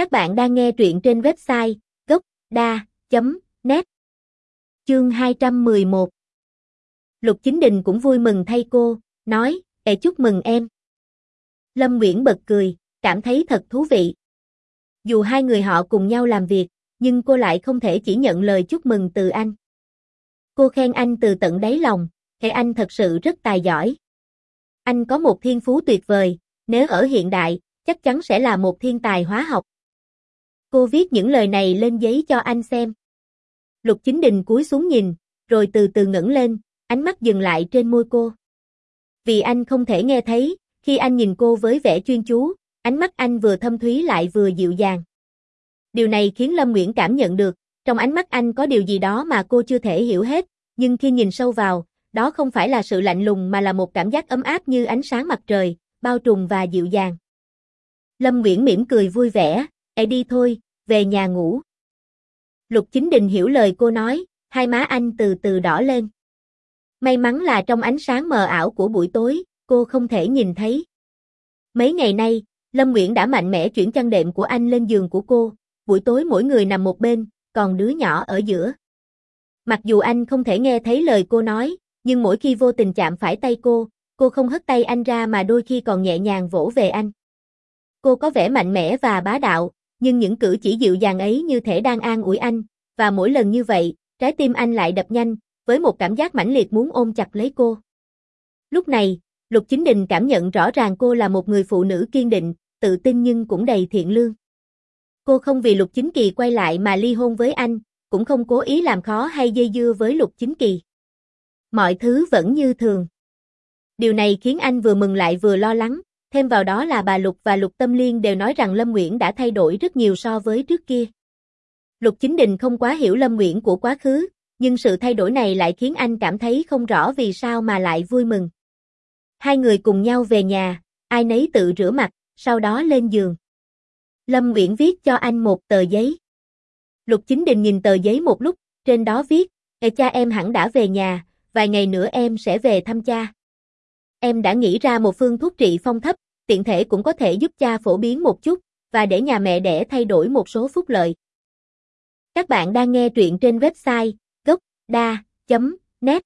Các bạn đang nghe truyện trên website gocda.net Chương 211 Lục Chính Đình cũng vui mừng thay cô, nói, Ê chúc mừng em. Lâm Nguyễn bật cười, cảm thấy thật thú vị. Dù hai người họ cùng nhau làm việc, nhưng cô lại không thể chỉ nhận lời chúc mừng từ anh. Cô khen anh từ tận đáy lòng, hệ anh thật sự rất tài giỏi. Anh có một thiên phú tuyệt vời, nếu ở hiện đại, chắc chắn sẽ là một thiên tài hóa học. Cô viết những lời này lên giấy cho anh xem. Lục Chính Đình cúi xuống nhìn, rồi từ từ ngẩng lên, ánh mắt dừng lại trên môi cô. Vì anh không thể nghe thấy, khi anh nhìn cô với vẻ chuyên chú, ánh mắt anh vừa thâm thúy lại vừa dịu dàng. Điều này khiến Lâm Nguyễn cảm nhận được, trong ánh mắt anh có điều gì đó mà cô chưa thể hiểu hết, nhưng khi nhìn sâu vào, đó không phải là sự lạnh lùng mà là một cảm giác ấm áp như ánh sáng mặt trời, bao trùm và dịu dàng. Lâm Nguyễn mỉm cười vui vẻ, "Ê đi thôi, về nhà ngủ." Lục Chính Đình hiểu lời cô nói, hai má anh từ từ đỏ lên. May mắn là trong ánh sáng mờ ảo của buổi tối, cô không thể nhìn thấy. Mấy ngày nay, Lâm Nguyễn đã mạnh mẽ chuyển chăn đệm của anh lên giường của cô, buổi tối mỗi người nằm một bên, còn đứa nhỏ ở giữa. Mặc dù anh không thể nghe thấy lời cô nói, nhưng mỗi khi vô tình chạm phải tay cô, cô không hất tay anh ra mà đôi khi còn nhẹ nhàng vỗ về anh. Cô có vẻ mạnh mẽ và bá đạo, nhưng những cử chỉ dịu dàng ấy như thể đang an ủi anh, và mỗi lần như vậy, trái tim anh lại đập nhanh, với một cảm giác mãnh liệt muốn ôm chặt lấy cô. Lúc này, Lục Chính Đình cảm nhận rõ ràng cô là một người phụ nữ kiên định, tự tin nhưng cũng đầy thiện lương. Cô không vì Lục Chính Kỳ quay lại mà ly hôn với anh, cũng không cố ý làm khó hay dây dưa với Lục Chính Kỳ. Mọi thứ vẫn như thường. Điều này khiến anh vừa mừng lại vừa lo lắng, thêm vào đó là bà Lục và Lục Tâm Liên đều nói rằng Lâm Nguyễn đã thay đổi rất nhiều so với trước kia. Lục Chính Đình không quá hiểu Lâm Nguyễn của quá khứ, nhưng sự thay đổi này lại khiến anh cảm thấy không rõ vì sao mà lại vui mừng. Hai người cùng nhau về nhà, ai nấy tự rửa mặt, sau đó lên giường. Lâm Nguyễn viết cho anh một tờ giấy. Lục Chính Đình nhìn tờ giấy một lúc, trên đó viết, Ê cha em hẳn đã về nhà, vài ngày nữa em sẽ về thăm cha. Em đã nghĩ ra một phương thuốc trị phong thấp, tiện thể cũng có thể giúp cha phổ biến một chút, và để nhà mẹ đẻ thay đổi một số phúc lợi. Các bạn đang nghe truyện trên website gocda.net